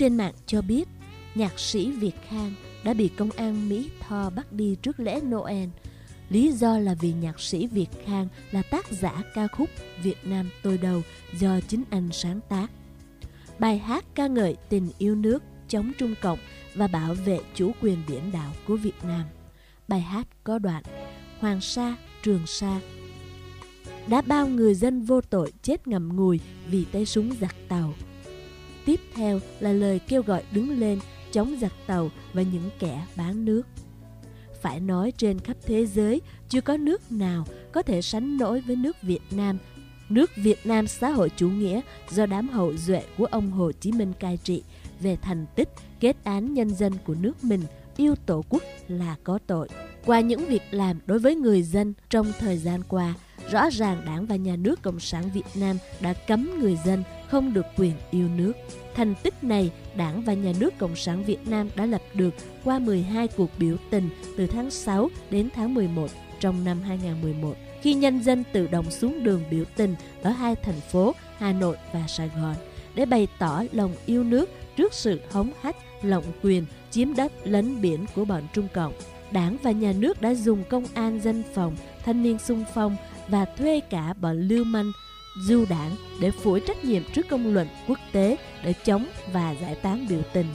trên mạng cho biết nhạc sĩ Việt Khang đã bị công an Mỹ Tho bắt đi trước lễ Noel. Lý do là vì nhạc sĩ Việt Khang là tác giả ca khúc Việt Nam tôi đầu do chính anh sáng tác. Bài hát ca ngợi tình yêu nước, chống Trung Cộng và bảo vệ chủ quyền biển đảo của Việt Nam. Bài hát có đoạn Hoàng Sa, Trường Sa đã bao người dân vô tội chết ngậm ngùi vì tay súng giặc tàu. Tiếp theo là lời kêu gọi đứng lên chống giặc tàu và những kẻ bán nước. Phải nói trên khắp thế giới chưa có nước nào có thể sánh nổi với nước Việt Nam. Nước Việt Nam xã hội chủ nghĩa do đám hậu duệ của ông Hồ Chí Minh cai trị về thành tích kết án nhân dân của nước mình yêu tổ quốc là có tội. Qua những việc làm đối với người dân trong thời gian qua, rõ ràng Đảng và Nhà nước Cộng sản Việt Nam đã cấm người dân không được quyền yêu nước. Thành tích này, Đảng và Nhà nước Cộng sản Việt Nam đã lập được qua 12 cuộc biểu tình từ tháng 6 đến tháng 11 trong năm 2011, khi nhân dân tự động xuống đường biểu tình ở hai thành phố Hà Nội và Sài Gòn để bày tỏ lòng yêu nước trước sự hống hách, lộng quyền, chiếm đất lấn biển của bọn Trung Cộng. Đảng và nhà nước đã dùng công an dân phòng, thanh niên sung phong và thuê cả bọn lưu manh, du đảng để phủi trách nhiệm trước công luận quốc tế để chống và giải tán biểu tình.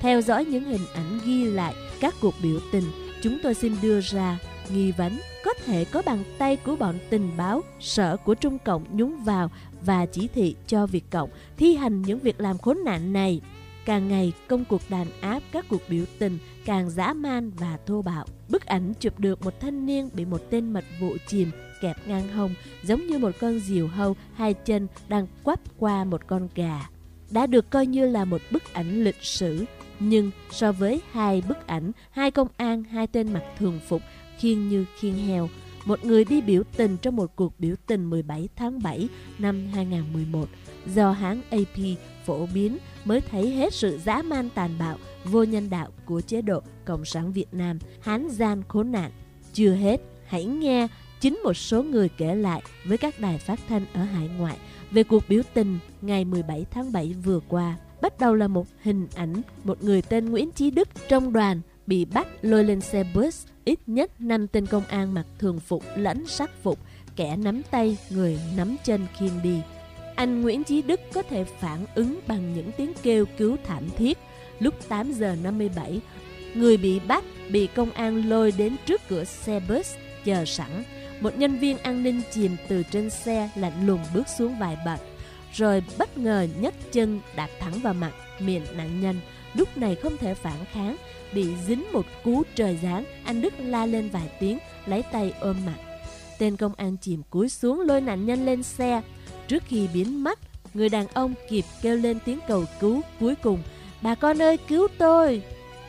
Theo dõi những hình ảnh ghi lại các cuộc biểu tình, chúng tôi xin đưa ra nghi vấn có thể có bàn tay của bọn tình báo sở của Trung Cộng nhúng vào và chỉ thị cho Việt Cộng thi hành những việc làm khốn nạn này. Càng ngày, công cuộc đàn áp các cuộc biểu tình càng dã man và thô bạo. Bức ảnh chụp được một thanh niên bị một tên mật vụ chìm kẹp ngang hông giống như một con diều hâu hai chân đang quắp qua một con gà. Đã được coi như là một bức ảnh lịch sử, nhưng so với hai bức ảnh, hai công an, hai tên mặc thường phục, khiên như khiên heo, một người đi biểu tình trong một cuộc biểu tình 17 tháng 7 năm 2011 do hãng AP phổ biến mới thấy hết sự dã man tàn bạo, vô nhân đạo của chế độ Cộng sản Việt Nam, hán gian khốn nạn. Chưa hết, hãy nghe chính một số người kể lại với các đài phát thanh ở hải ngoại về cuộc biểu tình ngày 17 tháng 7 vừa qua. Bắt đầu là một hình ảnh một người tên Nguyễn Chí Đức trong đoàn bị bắt lôi lên xe bus ít nhất 5 tên công an mặc thường phục lẫn sắc phục, kẻ nắm tay, người nắm chân khiêng đi. Anh Nguyễn Chí Đức có thể phản ứng bằng những tiếng kêu cứu thảm thiết. Lúc 8 giờ 57, người bị bắt bị công an lôi đến trước cửa xe bus chờ sẵn. Một nhân viên an ninh chìm từ trên xe lạnh lùng bước xuống vài bậc, rồi bất ngờ nhấc chân đạp thẳng vào mặt miệng nạn nhân. Lúc này không thể phản kháng, bị dính một cú trời giáng, anh Đức la lên vài tiếng, lấy tay ôm mặt. Tên công an chìm cúi xuống lôi nạn nhân lên xe. Trước khi biến mất, người đàn ông kịp kêu lên tiếng cầu cứu cuối cùng. Bà con ơi cứu tôi!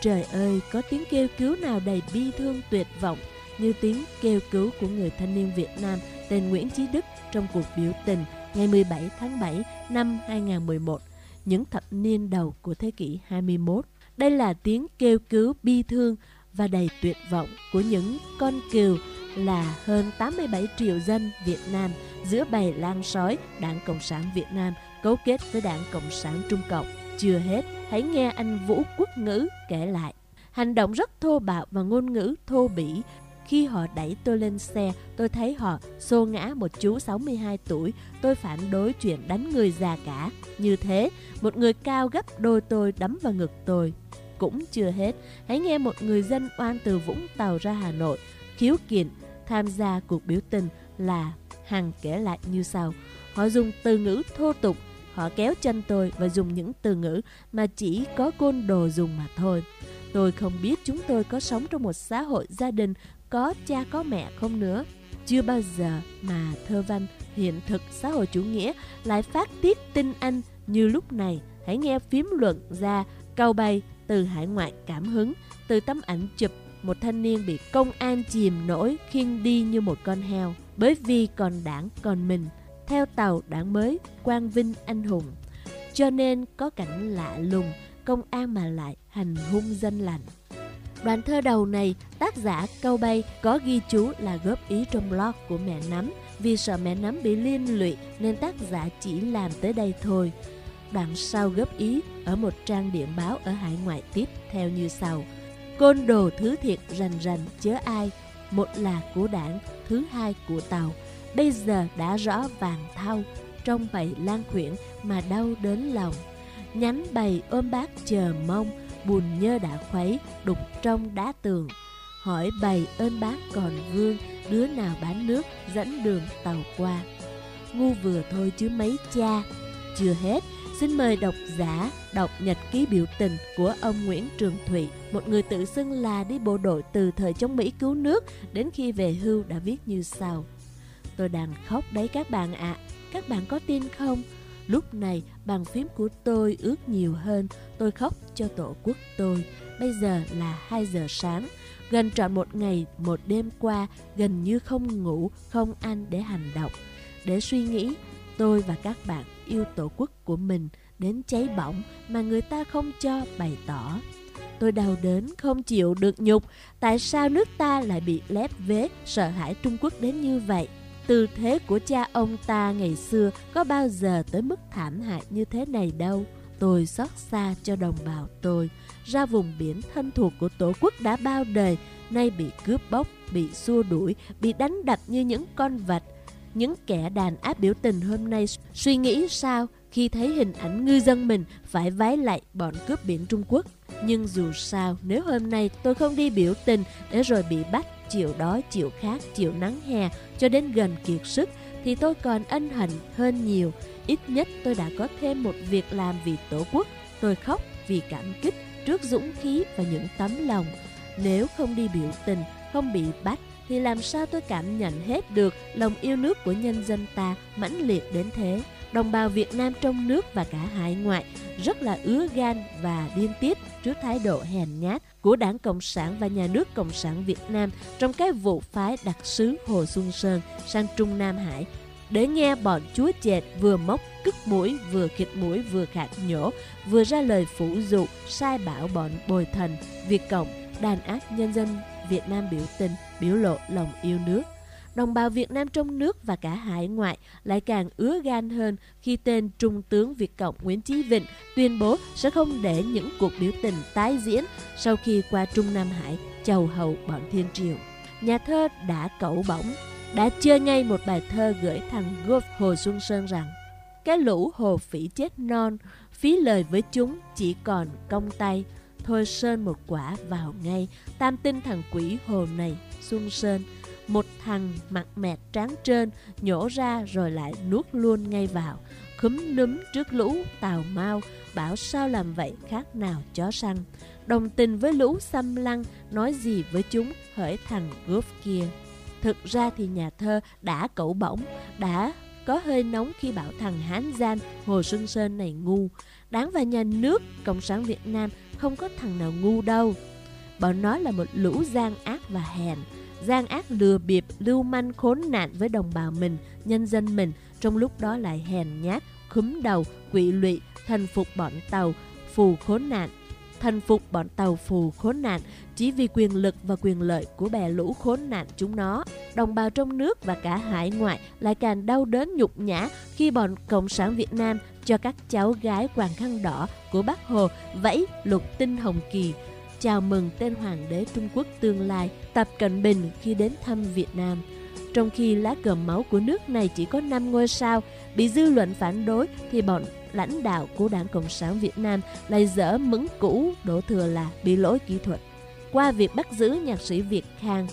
Trời ơi, có tiếng kêu cứu nào đầy bi thương tuyệt vọng như tiếng kêu cứu của người thanh niên Việt Nam tên Nguyễn Chí Đức trong cuộc biểu tình ngày 17 tháng 7 năm 2011, những thập niên đầu của thế kỷ 21. Đây là tiếng kêu cứu bi thương và đầy tuyệt vọng của những con cừu là hơn 87 triệu dân Việt Nam giữa bầy lan sói Đảng Cộng sản Việt Nam cấu kết với Đảng Cộng sản Trung Cộng. Chưa hết, hãy nghe anh Vũ Quốc Ngữ kể lại. Hành động rất thô bạo và ngôn ngữ thô bỉ khi họ đẩy tôi lên xe, tôi thấy họ xô ngã một chú 62 tuổi. Tôi phản đối chuyện đánh người già cả. Như thế, một người cao gấp đôi tôi đấm vào ngực tôi. Cũng chưa hết, hãy nghe một người dân oan từ Vũng Tàu ra Hà Nội khiếu kiện tham gia cuộc biểu tình là Hằng kể lại như sau. Họ dùng từ ngữ thô tục, họ kéo chân tôi và dùng những từ ngữ mà chỉ có côn đồ dùng mà thôi. Tôi không biết chúng tôi có sống trong một xã hội gia đình có cha có mẹ không nữa. Chưa bao giờ mà thơ văn hiện thực xã hội chủ nghĩa lại phát tiết tin anh như lúc này. Hãy nghe phím luận ra câu bay từ hải ngoại cảm hứng, từ tấm ảnh chụp một thanh niên bị công an chìm nổi khiêng đi như một con heo. Bởi vì còn đảng còn mình, theo tàu đảng mới, quang vinh anh hùng. Cho nên có cảnh lạ lùng, công an mà lại hành hung dân lành. Đoạn thơ đầu này, tác giả Câu Bay có ghi chú là góp ý trong blog của mẹ nắm Vì sợ mẹ nắm bị liên lụy nên tác giả chỉ làm tới đây thôi. Đoạn sau góp ý ở một trang điện báo ở hải ngoại tiếp theo như sau. Côn đồ thứ thiệt rành rành chớ ai, một là của đảng, thứ hai của tàu. Bây giờ đã rõ vàng thau, trong bầy lan khuyển mà đau đến lòng. Nhánh bầy ôm bác chờ mong, buồn nhơ đã khuấy, đục trong đá tường. Hỏi bày ơn bác còn vương, đứa nào bán nước dẫn đường tàu qua. Ngu vừa thôi chứ mấy cha. Chưa hết, xin mời độc giả đọc nhật ký biểu tình của ông Nguyễn Trường Thụy, một người tự xưng là đi bộ đội từ thời chống Mỹ cứu nước đến khi về hưu đã viết như sau. Tôi đang khóc đấy các bạn ạ, à. các bạn có tin không? Lúc này bàn phím của tôi ướt nhiều hơn, tôi khóc cho tổ quốc tôi. Bây giờ là 2 giờ sáng, gần trọn một ngày, một đêm qua, gần như không ngủ, không ăn để hành động. Để suy nghĩ, tôi và các bạn yêu tổ quốc của mình đến cháy bỏng mà người ta không cho bày tỏ. Tôi đau đớn không chịu được nhục, tại sao nước ta lại bị lép vế sợ hãi Trung Quốc đến như vậy? Tư thế của cha ông ta ngày xưa có bao giờ tới mức thảm hại như thế này đâu. Tôi xót xa cho đồng bào tôi, ra vùng biển thân thuộc của tổ quốc đã bao đời, nay bị cướp bóc, bị xua đuổi, bị đánh đập như những con vật. Những kẻ đàn áp biểu tình hôm nay suy nghĩ sao khi thấy hình ảnh ngư dân mình phải vái lại bọn cướp biển Trung Quốc. Nhưng dù sao, nếu hôm nay tôi không đi biểu tình để rồi bị bắt, chịu đói, chịu khát, chịu nắng hè cho đến gần kiệt sức, thì tôi còn ân hận hơn nhiều. Ít nhất tôi đã có thêm một việc làm vì Tổ quốc. Tôi khóc vì cảm kích trước dũng khí và những tấm lòng. Nếu không đi biểu tình, không bị bắt, thì làm sao tôi cảm nhận hết được lòng yêu nước của nhân dân ta mãnh liệt đến thế? Đồng bào Việt Nam trong nước và cả hải ngoại rất là ứa gan và điên tiết trước thái độ hèn nhát của Đảng Cộng sản và Nhà nước Cộng sản Việt Nam trong cái vụ phái đặc sứ Hồ Xuân Sơn sang Trung Nam Hải. Để nghe bọn chúa chệt vừa móc cức mũi, vừa khịt mũi, vừa khạc nhổ, vừa ra lời phủ dụ, sai bảo bọn bồi thần, Việt Cộng, đàn áp nhân dân Việt Nam biểu tình biểu lộ lòng yêu nước đồng bào Việt Nam trong nước và cả hải ngoại lại càng ứa gan hơn khi tên Trung tướng Việt Cộng Nguyễn Chí Vịnh tuyên bố sẽ không để những cuộc biểu tình tái diễn sau khi qua Trung Nam Hải chầu hầu bọn Thiên Triều. Nhà thơ đã cẩu bỏng, đã chơi ngay một bài thơ gửi thằng gulf Hồ Xuân Sơn rằng Cái lũ hồ phỉ chết non, phí lời với chúng chỉ còn công tay, thôi sơn một quả vào ngay, tam tinh thằng quỷ hồ này, Xuân Sơn một thằng mặt mẹt tráng trơn nhổ ra rồi lại nuốt luôn ngay vào. Khúm núm trước lũ tào mau, bảo sao làm vậy khác nào chó săn. Đồng tình với lũ xâm lăng, nói gì với chúng hỡi thằng gốp kia. Thực ra thì nhà thơ đã cẩu bỗng đã có hơi nóng khi bảo thằng Hán Gian Hồ Xuân Sơn này ngu. Đáng và nhà nước Cộng sản Việt Nam không có thằng nào ngu đâu. Bọn nó là một lũ gian ác và hèn gian ác lừa bịp, lưu manh khốn nạn với đồng bào mình, nhân dân mình, trong lúc đó lại hèn nhát, khúm đầu, quỵ lụy, thành phục bọn tàu, phù khốn nạn. Thành phục bọn tàu phù khốn nạn chỉ vì quyền lực và quyền lợi của bè lũ khốn nạn chúng nó. Đồng bào trong nước và cả hải ngoại lại càng đau đớn nhục nhã khi bọn Cộng sản Việt Nam cho các cháu gái quàng khăn đỏ của bác Hồ vẫy lục tinh hồng kỳ chào mừng tên hoàng đế Trung Quốc tương lai Tập Cận Bình khi đến thăm Việt Nam. Trong khi lá cờ máu của nước này chỉ có 5 ngôi sao, bị dư luận phản đối thì bọn lãnh đạo của Đảng Cộng sản Việt Nam lại dở mứng cũ, đổ thừa là bị lỗi kỹ thuật. Qua việc bắt giữ nhạc sĩ Việt Khang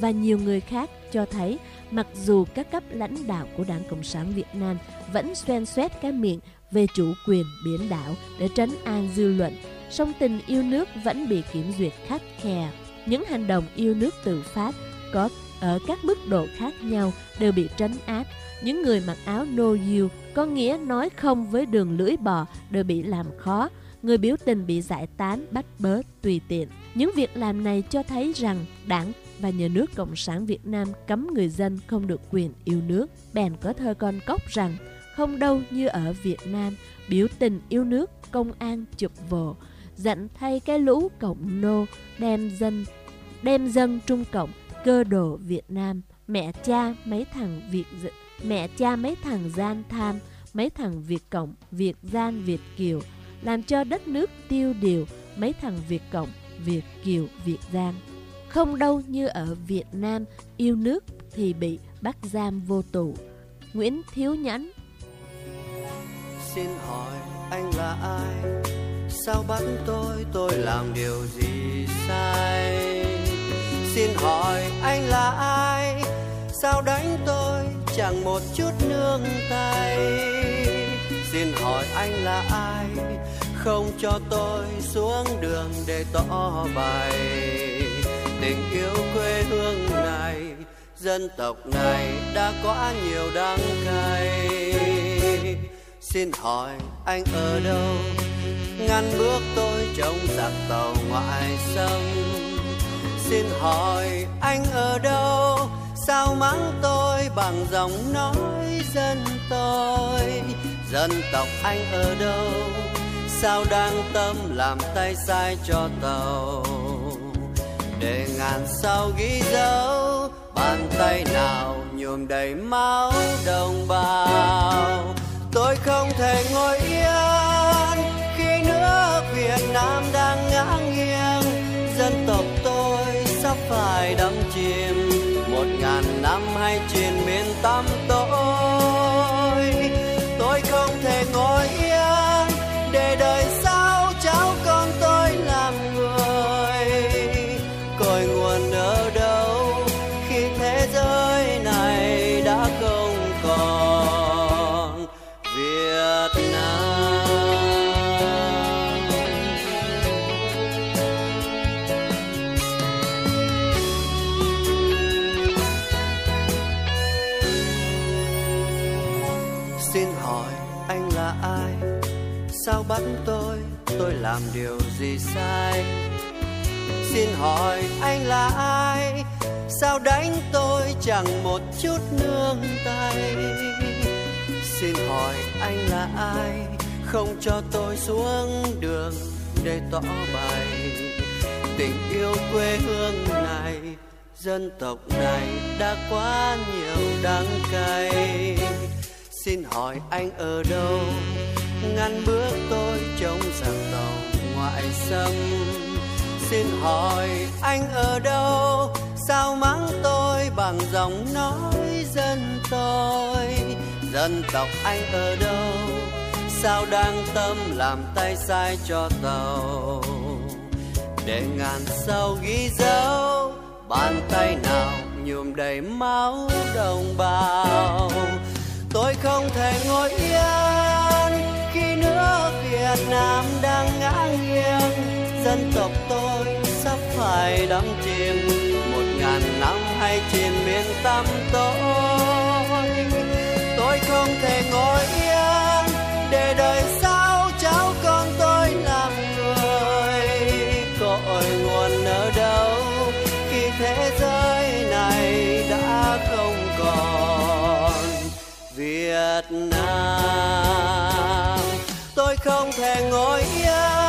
và nhiều người khác cho thấy, mặc dù các cấp lãnh đạo của Đảng Cộng sản Việt Nam vẫn xoen xoét cái miệng về chủ quyền biển đảo để trấn an dư luận, song tình yêu nước vẫn bị kiểm duyệt khắc khe. Những hành động yêu nước tự phát có ở các mức độ khác nhau đều bị trấn áp. Những người mặc áo no you có nghĩa nói không với đường lưỡi bò đều bị làm khó. Người biểu tình bị giải tán, bắt bớ, tùy tiện. Những việc làm này cho thấy rằng đảng và nhà nước Cộng sản Việt Nam cấm người dân không được quyền yêu nước. Bèn có thơ con cốc rằng không đâu như ở Việt Nam, biểu tình yêu nước, công an chụp vồ dặn thay cái lũ cộng nô đem dân đem dân Trung Cộng cơ đồ Việt Nam Mẹ cha mấy thằng Việt mẹ cha mấy thằng gian tham, mấy thằng Việt Cộng, Việt gian, Việt Kiều, làm cho đất nước tiêu điều mấy thằng Việt Cộng, Việt Kiều, Việt gian. Không đâu như ở Việt Nam, yêu nước thì bị bắt giam vô tù. Nguyễn Thiếu Nhẫn Xin hỏi anh là ai? Sao bắt tôi, tôi làm điều gì sai? Hỏi anh là ai? Sao đánh tôi chẳng một chút nương tay? Xin hỏi anh là ai? Không cho tôi xuống đường để tỏ bày tình yêu quê hương này, dân tộc này đã quá nhiều đắng cay xin hỏi anh ở đâu ngăn bước tôi trong giặc tàu ngoại xâm xin hỏi anh ở đâu? Sao mắng tôi bằng giọng nói dân tôi? Dân tộc anh ở đâu? Sao đang tâm làm tay sai cho tàu? Để ngàn sao ghi dấu, bàn tay nào nhuộm đầy máu đồng bào. Tôi không thể ngồi yên. Ai đắm chìm. Một ngàn năm hay trên Xin hỏi anh là ai? Sao bắt tôi? Tôi làm điều gì sai? Xin hỏi anh là ai? Sao đánh tôi chẳng một chút nương tay? Xin hỏi anh là ai? Không cho tôi xuống đường để tỏ bày tình yêu quê hương này. Dân tộc này đã quá nhiều đắng cay xin hỏi anh ở đâu? Ngăn bước tôi trong giặc tàu ngoại xâm. Xin hỏi anh ở đâu? Sao mắng tôi bằng giọng nói dân tôi? Dân tộc anh ở đâu? Sao đang tâm làm tay sai cho tàu? Để ngàn sau ghi dấu, bàn tay nào nhuộm đầy máu đồng bào tôi không thể ngồi yên khi nước Việt Nam đang ngã nghiêng dân tộc tôi sắp phải đắm chìm, một ngàn năm hay trên miền tâm tôi. tôi không thể ngồi yên để đời không thể ngồi yên.